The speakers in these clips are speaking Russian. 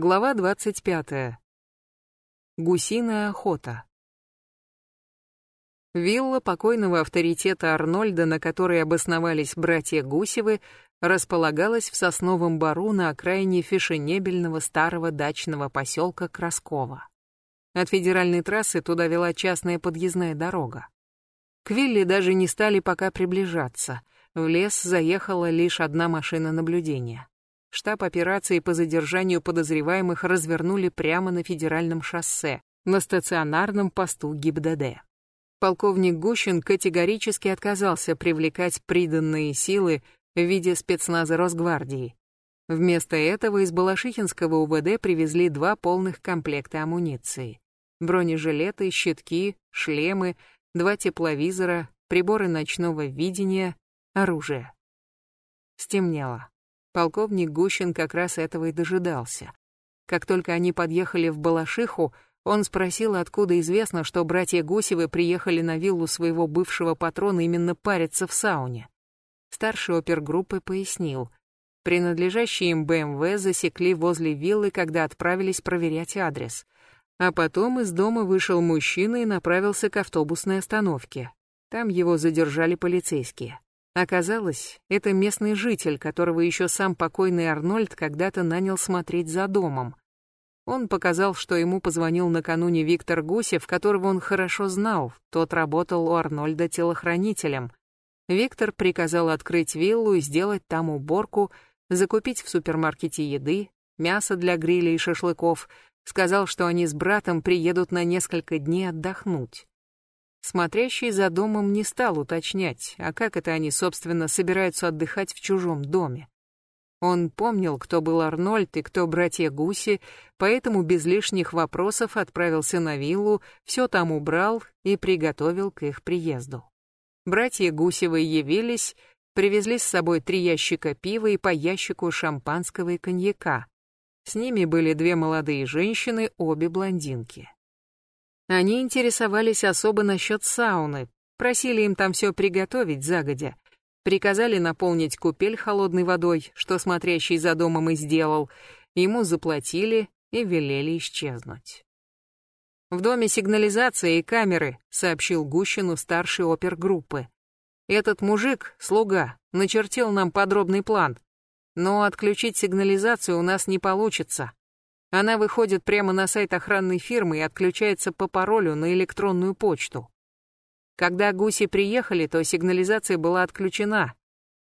Глава 25. Гусиная охота. Вилла покойного авторитета Арнольда, на которой обосновались братья Гусевы, располагалась в сосновом бару на окраине фешенебельного старого дачного поселка Краскова. От федеральной трассы туда вела частная подъездная дорога. К вилле даже не стали пока приближаться. В лес заехала лишь одна машина наблюдения. Штаб операции по задержанию подозреваемых развернули прямо на федеральном шоссе, на стационарном посту ГИБДД. Полковник Гущин категорически отказался привлекать приданные силы в виде спецназа Росгвардии. Вместо этого из Балашихинского УВД привезли два полных комплекта амуниции. Бронежилеты, щитки, шлемы, два тепловизора, приборы ночного видения, оружие. Стемнело. Полковник Гущин как раз этого и дожидался. Как только они подъехали в Балашиху, он спросил, откуда известно, что братья Гусевы приехали на виллу своего бывшего патрона именно париться в сауне. Старший опергруппы пояснил. Принадлежащие им БМВ засекли возле виллы, когда отправились проверять адрес. А потом из дома вышел мужчина и направился к автобусной остановке. Там его задержали полицейские. Оказалось, это местный житель, которого еще сам покойный Арнольд когда-то нанял смотреть за домом. Он показал, что ему позвонил накануне Виктор Гусев, которого он хорошо знал, тот работал у Арнольда телохранителем. Виктор приказал открыть виллу и сделать там уборку, закупить в супермаркете еды, мясо для гриля и шашлыков, сказал, что они с братом приедут на несколько дней отдохнуть. Смотрящий за домом не стал уточнять, а как это они, собственно, собираются отдыхать в чужом доме. Он помнил, кто был Арнольд и кто братья Гуси, поэтому без лишних вопросов отправился на виллу, все там убрал и приготовил к их приезду. Братья Гусевы явились, привезли с собой три ящика пива и по ящику шампанского и коньяка. С ними были две молодые женщины, обе блондинки. Они интересовались особо насчет сауны, просили им там все приготовить загодя. Приказали наполнить купель холодной водой, что смотрящий за домом и сделал. Ему заплатили и велели исчезнуть. «В доме сигнализация и камеры», — сообщил Гущину старший опергруппы. «Этот мужик, слуга, начертил нам подробный план. Но отключить сигнализацию у нас не получится. Она выходит прямо на сайт охранной фирмы и отключается по паролю на электронную почту. Когда гуси приехали, то сигнализация была отключена.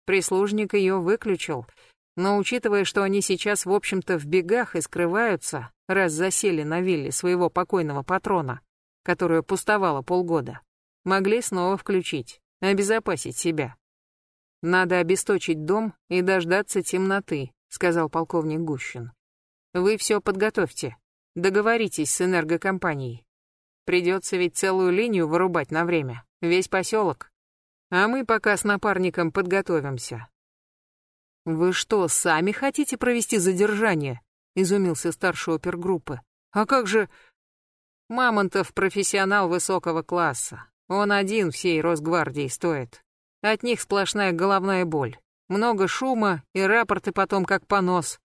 Прислужник ее выключил, но учитывая, что они сейчас, в общем-то, в бегах и скрываются, раз засели на вилле своего покойного патрона, которая пустовала полгода, могли снова включить, обезопасить себя. «Надо обесточить дом и дождаться темноты», — сказал полковник Гущин. Вы все подготовьте. Договоритесь с энергокомпанией. Придется ведь целую линию вырубать на время, весь поселок. А мы пока с напарником подготовимся. Вы что, сами хотите провести задержание? Изумился старший опергруппы. А как же... Мамонтов профессионал высокого класса. Он один всей Росгвардии стоит. От них сплошная головная боль. Много шума и рапорты потом как понос.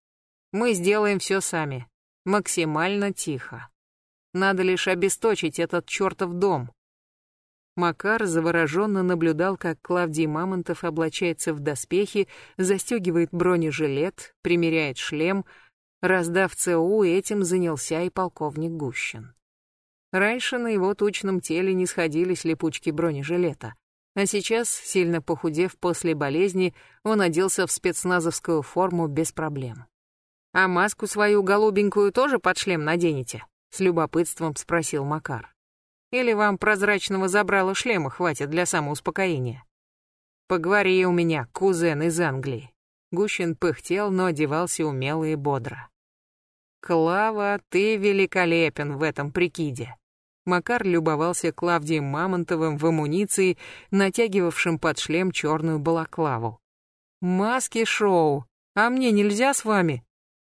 Мы сделаем все сами. Максимально тихо. Надо лишь обесточить этот чертов дом. Макар завороженно наблюдал, как Клавдий Мамонтов облачается в доспехи, застегивает бронежилет, примеряет шлем. Раздав ЦУ, этим занялся и полковник Гущин. Раньше на его тучном теле не сходились липучки бронежилета, а сейчас, сильно похудев после болезни, он оделся в спецназовскую форму без проблем. «А маску свою голубенькую тоже под шлем наденете?» — с любопытством спросил Макар. «Или вам прозрачного забрала шлема хватит для самоуспокоения?» «Поговори у меня, кузен из Англии». Гущин пыхтел, но одевался умело и бодро. «Клава, ты великолепен в этом прикиде». Макар любовался Клавдием Мамонтовым в амуниции, натягивавшим под шлем черную балаклаву. «Маски-шоу! А мне нельзя с вами?»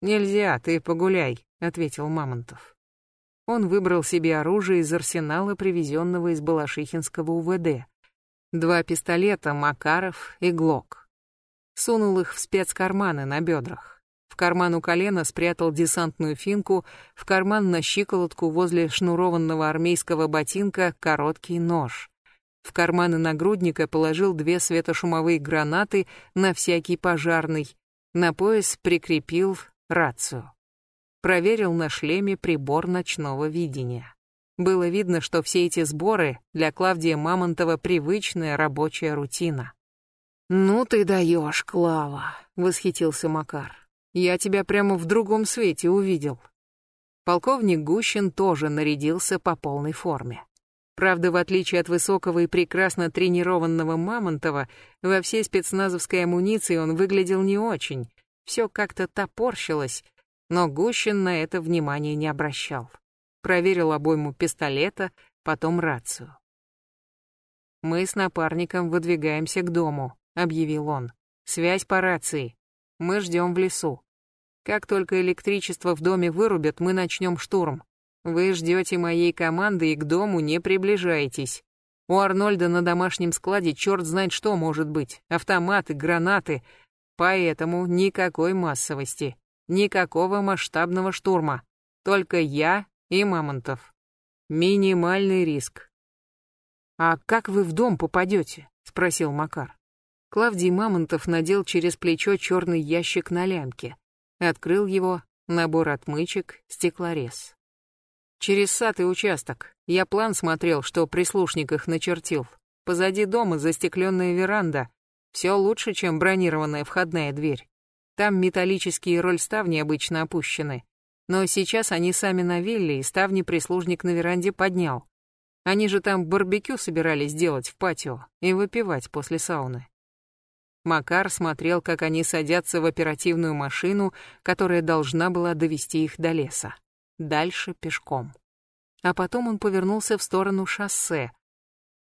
«Нельзя, ты погуляй», — ответил Мамонтов. Он выбрал себе оружие из арсенала, привезенного из Балашихинского УВД. Два пистолета, Макаров и Глок. Сунул их в спецкарманы на бедрах. В карман у колена спрятал десантную финку, в карман на щиколотку возле шнурованного армейского ботинка короткий нож. В карманы нагрудника положил две светошумовые гранаты на всякий пожарный. На пояс прикрепил рацию. Проверил на шлеме прибор ночного видения. Было видно, что все эти сборы для Клавдия Мамонтова привычная рабочая рутина. «Ну ты даешь, Клава», — восхитился Макар. «Я тебя прямо в другом свете увидел». Полковник Гущин тоже нарядился по полной форме. Правда, в отличие от высокого и прекрасно тренированного Мамонтова, во всей спецназовской амуниции он выглядел не очень. Все как-то топорщилось, но Гущин на это внимания не обращал проверил обойму пистолета, потом рацию. «Мы с напарником выдвигаемся к дому», — объявил он. «Связь по рации. Мы ждем в лесу. Как только электричество в доме вырубят, мы начнем штурм. Вы ждете моей команды и к дому не приближаетесь. У Арнольда на домашнем складе черт знает что может быть. Автоматы, гранаты. Поэтому никакой массовости. Никакого масштабного штурма. Только я и Мамонтов. Минимальный риск. «А как вы в дом попадете?» — спросил Макар. Клавдий Мамонтов надел через плечо черный ящик на лямке. Открыл его, набор отмычек, стеклорез. «Через сад и участок. Я план смотрел, что прислушник их начертил. Позади дома застекленная веранда. Все лучше, чем бронированная входная дверь. Там металлические рольставни обычно опущены. Но сейчас они сами на вилле, и ставни прислужник на веранде поднял. Они же там барбекю собирались делать в патио и выпивать после сауны. Макар смотрел, как они садятся в оперативную машину, которая должна была довести их до леса. Дальше пешком. А потом он повернулся в сторону шоссе.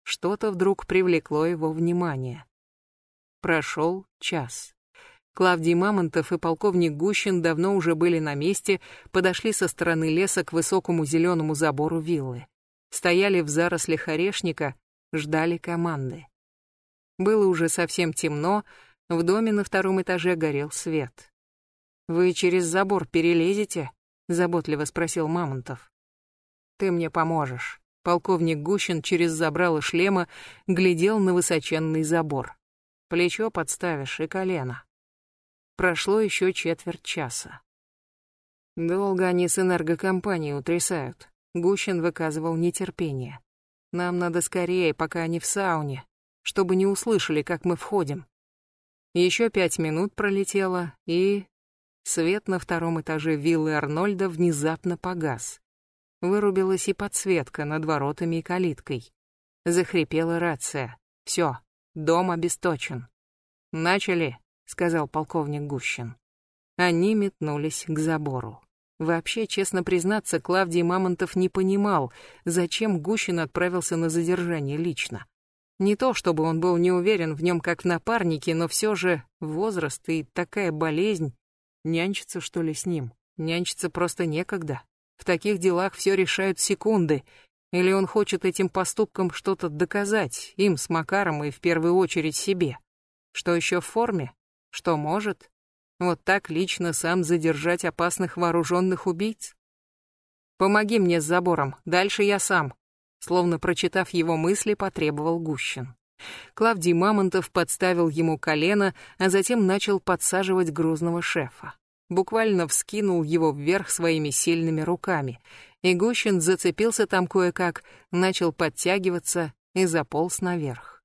Что-то вдруг привлекло его внимание. Прошел час. Клавдий Мамонтов и полковник Гущин давно уже были на месте, подошли со стороны леса к высокому зеленому забору виллы. Стояли в зарослях орешника, ждали команды. Было уже совсем темно, в доме на втором этаже горел свет. «Вы через забор перелезете?» — заботливо спросил Мамонтов. «Ты мне поможешь». Полковник Гущин через забрало шлема глядел на высоченный забор. Плечо подставишь и колено. Прошло еще четверть часа. Долго они с энергокомпанией утрясают. Гущин выказывал нетерпение. Нам надо скорее, пока они в сауне, чтобы не услышали, как мы входим. Еще пять минут пролетело, и... Свет на втором этаже виллы Арнольда внезапно погас. Вырубилась и подсветка над воротами и калиткой. Захрипела рация. Все, дом обесточен. Начали. — сказал полковник Гущин. Они метнулись к забору. Вообще, честно признаться, Клавдий Мамонтов не понимал, зачем Гущин отправился на задержание лично. Не то, чтобы он был не уверен в нем как в напарнике, но все же возраст и такая болезнь. Нянчиться, что ли, с ним? Нянчиться просто некогда. В таких делах все решают секунды. Или он хочет этим поступком что-то доказать, им с Макаром и в первую очередь себе. Что еще в форме? Что может? Вот так лично сам задержать опасных вооруженных убийц? Помоги мне с забором, дальше я сам. Словно прочитав его мысли, потребовал Гущин. Клавдий Мамонтов подставил ему колено, а затем начал подсаживать грузного шефа. Буквально вскинул его вверх своими сильными руками, и Гущин зацепился там кое-как, начал подтягиваться и заполз наверх.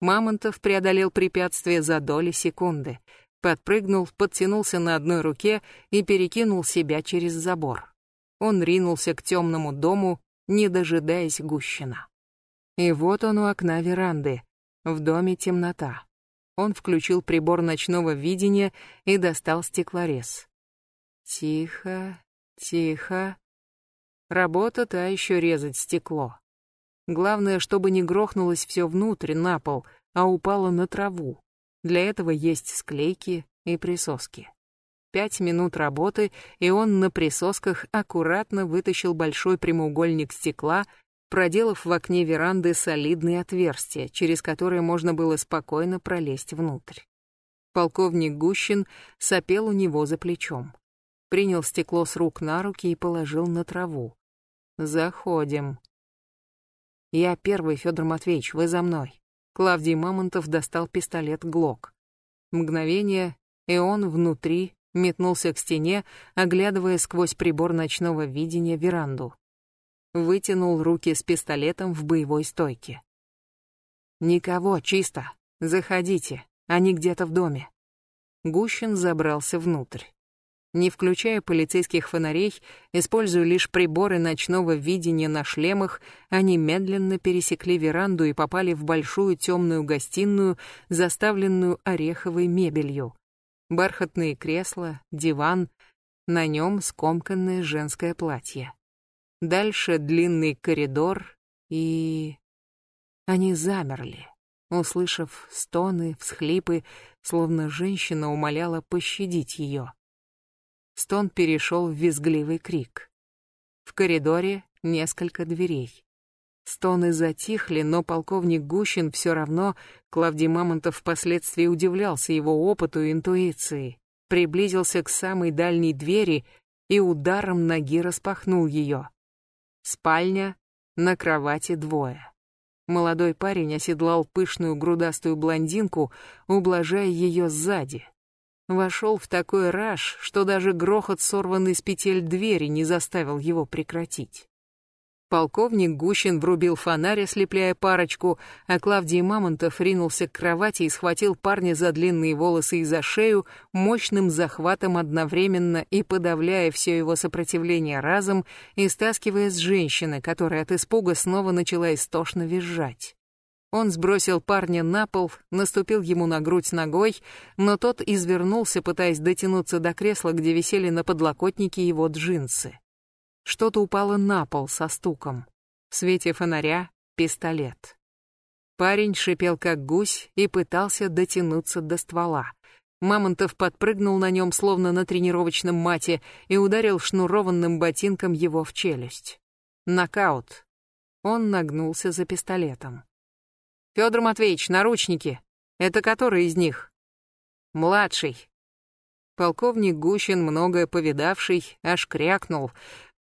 Мамонтов преодолел препятствие за доли секунды. Подпрыгнул, подтянулся на одной руке и перекинул себя через забор. Он ринулся к темному дому, не дожидаясь Гущина. И вот он у окна веранды. В доме темнота. Он включил прибор ночного видения и достал стеклорез. Тихо, тихо. Работа та еще резать стекло. Главное, чтобы не грохнулось все внутрь, на пол, а упало на траву. Для этого есть склейки и присоски. Пять минут работы, и он на присосках аккуратно вытащил большой прямоугольник стекла, проделав в окне веранды солидные отверстия, через которые можно было спокойно пролезть внутрь. Полковник Гущин сопел у него за плечом. Принял стекло с рук на руки и положил на траву. «Заходим». «Я первый, Федор Матвеевич, вы за мной». Клавдий Мамонтов достал пистолет «Глок». Мгновение, и он внутри метнулся к стене, оглядывая сквозь прибор ночного видения веранду. Вытянул руки с пистолетом в боевой стойке. «Никого, чисто. Заходите. Они где-то в доме». Гущин забрался внутрь. Не включая полицейских фонарей, используя лишь приборы ночного видения на шлемах, они медленно пересекли веранду и попали в большую темную гостиную, заставленную ореховой мебелью бархатные кресла, диван, на нем скомканное женское платье. Дальше длинный коридор и... Они замерли, услышав стоны, всхлипы, словно женщина умоляла пощадить ее. Стон перешел в визгливый крик. В коридоре несколько дверей. Стоны затихли, но полковник Гущин все равно, Клавдий Мамонтов впоследствии удивлялся его опыту и интуиции, приблизился к самой дальней двери и ударом ноги распахнул ее. Спальня, на кровати двое. Молодой парень оседлал пышную грудастую блондинку, ублажая ее сзади. Вошел в такой раж, что даже грохот сорванной с петель двери не заставил его прекратить. Полковник Гущин врубил фонарь, ослепляя парочку, а Клавдий Мамонтов ринулся к кровати и схватил парня за длинные волосы и за шею, мощным захватом одновременно и подавляя все его сопротивление разом, и стаскивая с женщины, которая от испуга снова начала истошно визжать. Он сбросил парня на пол, наступил ему на грудь ногой, но тот извернулся, пытаясь дотянуться до кресла, где висели на подлокотнике его джинсы. Что-то упало на пол со стуком. В свете фонаря — пистолет. Парень шипел как гусь и пытался дотянуться до ствола. Мамонтов подпрыгнул на нем, словно на тренировочном мате, и ударил шнурованным ботинком его в челюсть. Нокаут. Он нагнулся за пистолетом. «Федор Матвеевич, наручники. Это который из них?» «Младший». Полковник Гущин, многое повидавший, аж крякнул,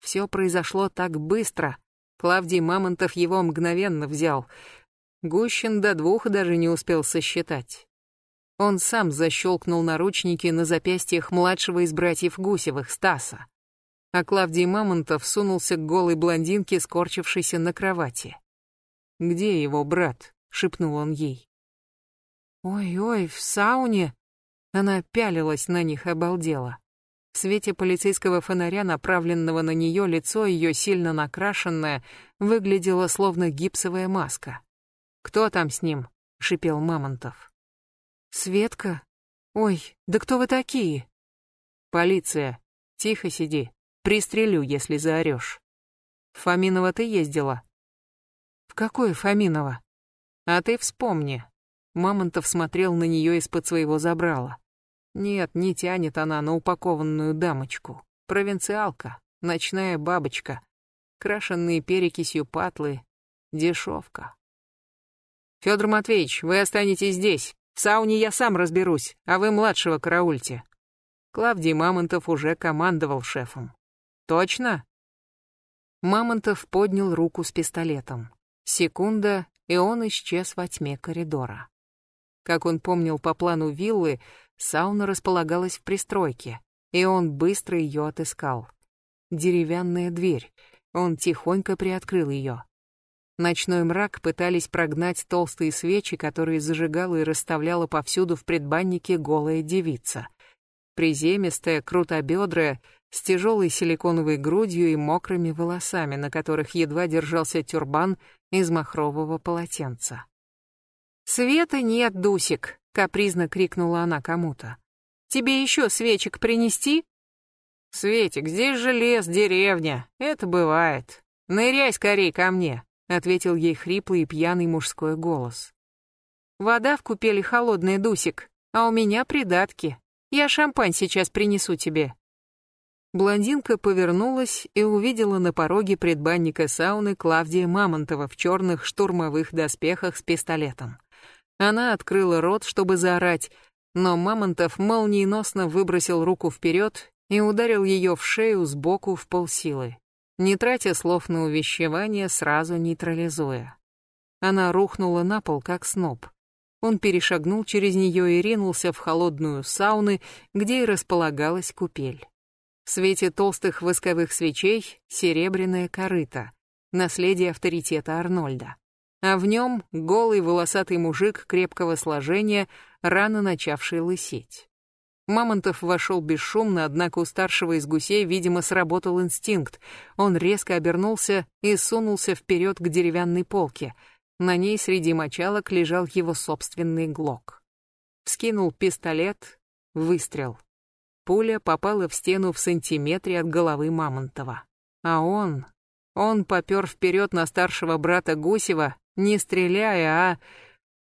все произошло так быстро. Клавдий Мамонтов его мгновенно взял. Гущин до двух даже не успел сосчитать. Он сам защелкнул наручники на запястьях младшего из братьев Гусевых, Стаса. А Клавдий Мамонтов сунулся к голой блондинке, скорчившейся на кровати. «Где его брат?» — шепнул он ей. «Ой-ой, в сауне!» Она пялилась на них, обалдела. В свете полицейского фонаря, направленного на нее, лицо ее, сильно накрашенное, выглядело словно гипсовая маска. «Кто там с ним?» — шипел Мамонтов. «Светка? Ой, да кто вы такие?» «Полиция. Тихо сиди. Пристрелю, если заорешь». «В Фоминово ты ездила?» «В какое Фоминово?» «А ты вспомни». Мамонтов смотрел на нее из-под своего забрала. Нет, не тянет она на упакованную дамочку. Провинциалка, ночная бабочка, крашенные перекисью патлы, дешевка. Федор Матвеевич, вы останетесь здесь. В сауне я сам разберусь, а вы младшего караульте. Клавдий Мамонтов уже командовал шефом. Точно? Мамонтов поднял руку с пистолетом. Секунда, и он исчез во тьме коридора. Как он помнил по плану виллы, Сауна располагалась в пристройке, и он быстро ее отыскал. Деревянная дверь. Он тихонько приоткрыл ее. Ночной мрак пытались прогнать толстые свечи, которые зажигала и расставляла повсюду в предбаннике голая девица. Приземистая, крутобедрая, с тяжелой силиконовой грудью и мокрыми волосами, на которых едва держался тюрбан из махрового полотенца. «Света нет, Дусик!» капризно крикнула она кому-то. Тебе еще свечек принести? Светик, здесь же лес, деревня. Это бывает. Ныряй скорей ко мне, ответил ей хриплый и пьяный мужской голос. Вода в купели холодная, Дусик, а у меня придатки. Я шампань сейчас принесу тебе. Блондинка повернулась и увидела на пороге предбанника сауны Клавдия Мамонтова в черных штурмовых доспехах с пистолетом. Она открыла рот, чтобы заорать, но Мамонтов молниеносно выбросил руку вперед и ударил ее в шею сбоку в полсилы, не тратя слов на увещевание, сразу нейтрализуя. Она рухнула на пол, как сноп. Он перешагнул через нее и ринулся в холодную сауны, где и располагалась купель. В свете толстых восковых свечей серебряная корыта, наследие авторитета Арнольда. А в нем голый волосатый мужик крепкого сложения, рано начавший лысеть. Мамонтов вошел бесшумно, однако у старшего из гусей, видимо, сработал инстинкт. Он резко обернулся и сунулся вперед к деревянной полке. На ней среди мочалок лежал его собственный глок. Вскинул пистолет, выстрел. Пуля попала в стену в сантиметре от головы Мамонтова. А он... Он попер вперед на старшего брата Гусева, не стреляя, а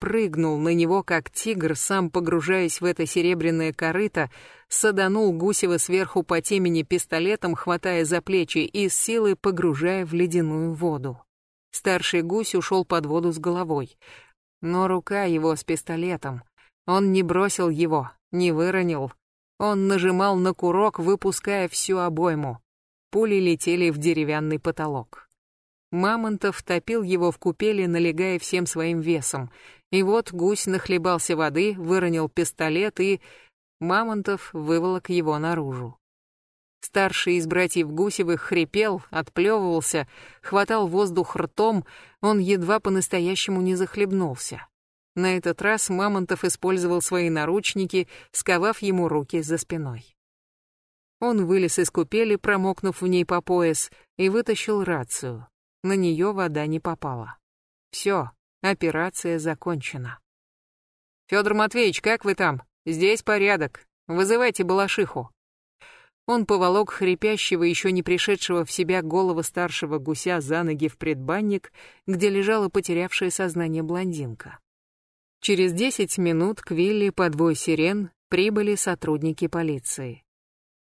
прыгнул на него, как тигр, сам погружаясь в это серебряное корыто, саданул Гусева сверху по темени пистолетом, хватая за плечи и с силой погружая в ледяную воду. Старший гусь ушел под воду с головой. Но рука его с пистолетом. Он не бросил его, не выронил. Он нажимал на курок, выпуская всю обойму. Пули летели в деревянный потолок. Мамонтов топил его в купели, налегая всем своим весом. И вот гусь нахлебался воды, выронил пистолет и... Мамонтов выволок его наружу. Старший из братьев Гусевых хрипел, отплевывался, хватал воздух ртом, он едва по-настоящему не захлебнулся. На этот раз Мамонтов использовал свои наручники, сковав ему руки за спиной. Он вылез из купели, промокнув в ней по пояс, и вытащил рацию. На нее вода не попала. Все, операция закончена. Федор Матвеевич, как вы там? Здесь порядок. Вызывайте Балашиху. Он поволок хрипящего, еще не пришедшего в себя голого старшего гуся за ноги в предбанник, где лежала потерявшая сознание блондинка. Через десять минут к вилле по двой сирен прибыли сотрудники полиции.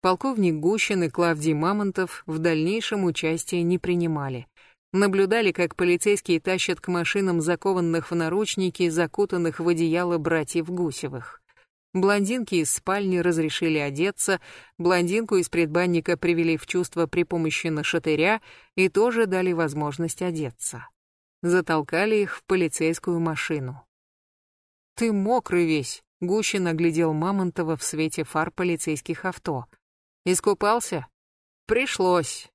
Полковник Гущин и Клавдий Мамонтов в дальнейшем участия не принимали. Наблюдали, как полицейские тащат к машинам закованных в наручники, закутанных в одеяло братьев Гусевых. Блондинки из спальни разрешили одеться, блондинку из предбанника привели в чувство при помощи нашатыря и тоже дали возможность одеться. Затолкали их в полицейскую машину. «Ты мокрый весь», — Гущин оглядел Мамонтова в свете фар полицейских авто. «Искупался?» «Пришлось.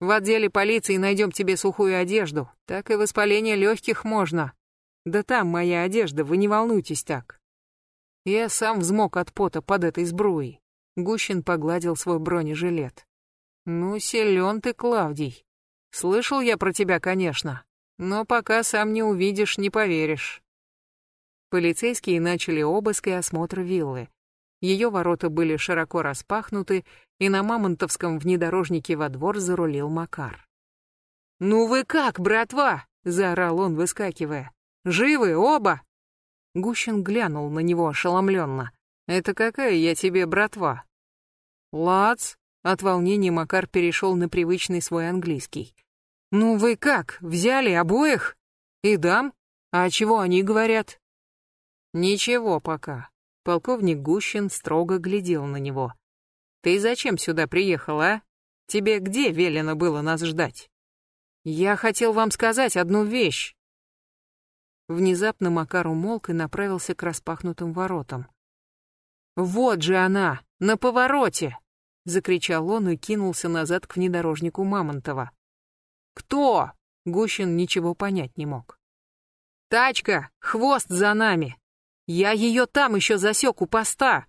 В отделе полиции найдем тебе сухую одежду, так и воспаление легких можно. Да там моя одежда, вы не волнуйтесь так». Я сам взмок от пота под этой сбруей. Гущин погладил свой бронежилет. Ну, силен ты, Клавдий. Слышал я про тебя, конечно, но пока сам не увидишь, не поверишь. Полицейские начали обыск и осмотр виллы. Ее ворота были широко распахнуты, и на мамонтовском внедорожнике во двор зарулил Макар. «Ну вы как, братва?» — заорал он, выскакивая. «Живы оба?» Гущин глянул на него ошеломленно. «Это какая я тебе братва?» «Лац!» От волнения Макар перешел на привычный свой английский. «Ну вы как, взяли обоих? И дам? А чего они говорят?» «Ничего пока». Полковник Гущин строго глядел на него. «Ты зачем сюда приехал, а? Тебе где велено было нас ждать?» «Я хотел вам сказать одну вещь», Внезапно Макар умолк и направился к распахнутым воротам. «Вот же она! На повороте!» — закричал он и кинулся назад к внедорожнику Мамонтова. «Кто?» — Гущин ничего понять не мог. «Тачка! Хвост за нами! Я ее там еще засек у поста!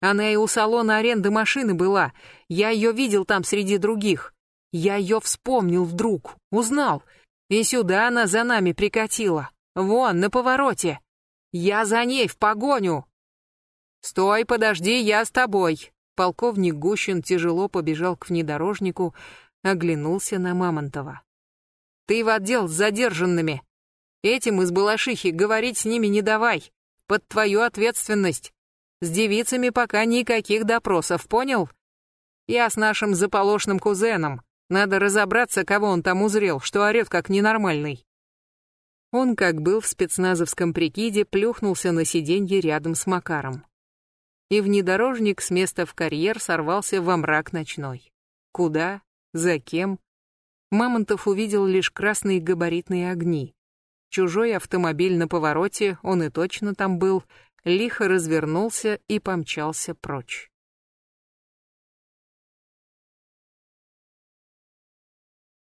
Она и у салона аренды машины была, я ее видел там среди других. Я ее вспомнил вдруг, узнал, и сюда она за нами прикатила. Вон, на повороте. Я за ней в погоню. Стой, подожди, я с тобой. Полковник Гущин тяжело побежал к внедорожнику, оглянулся на Мамонтова. Ты в отдел с задержанными. Этим из Балашихи говорить с ними не давай. Под твою ответственность. С девицами пока никаких допросов, понял? Я с нашим заполошным кузеном. Надо разобраться, кого он там узрел, что орёт как ненормальный. Он, как был в спецназовском прикиде, плюхнулся на сиденье рядом с Макаром. и внедорожник с места в карьер сорвался во мрак ночной. Куда? За кем? Мамонтов увидел лишь красные габаритные огни. Чужой автомобиль на повороте, он и точно там был, лихо развернулся и помчался прочь.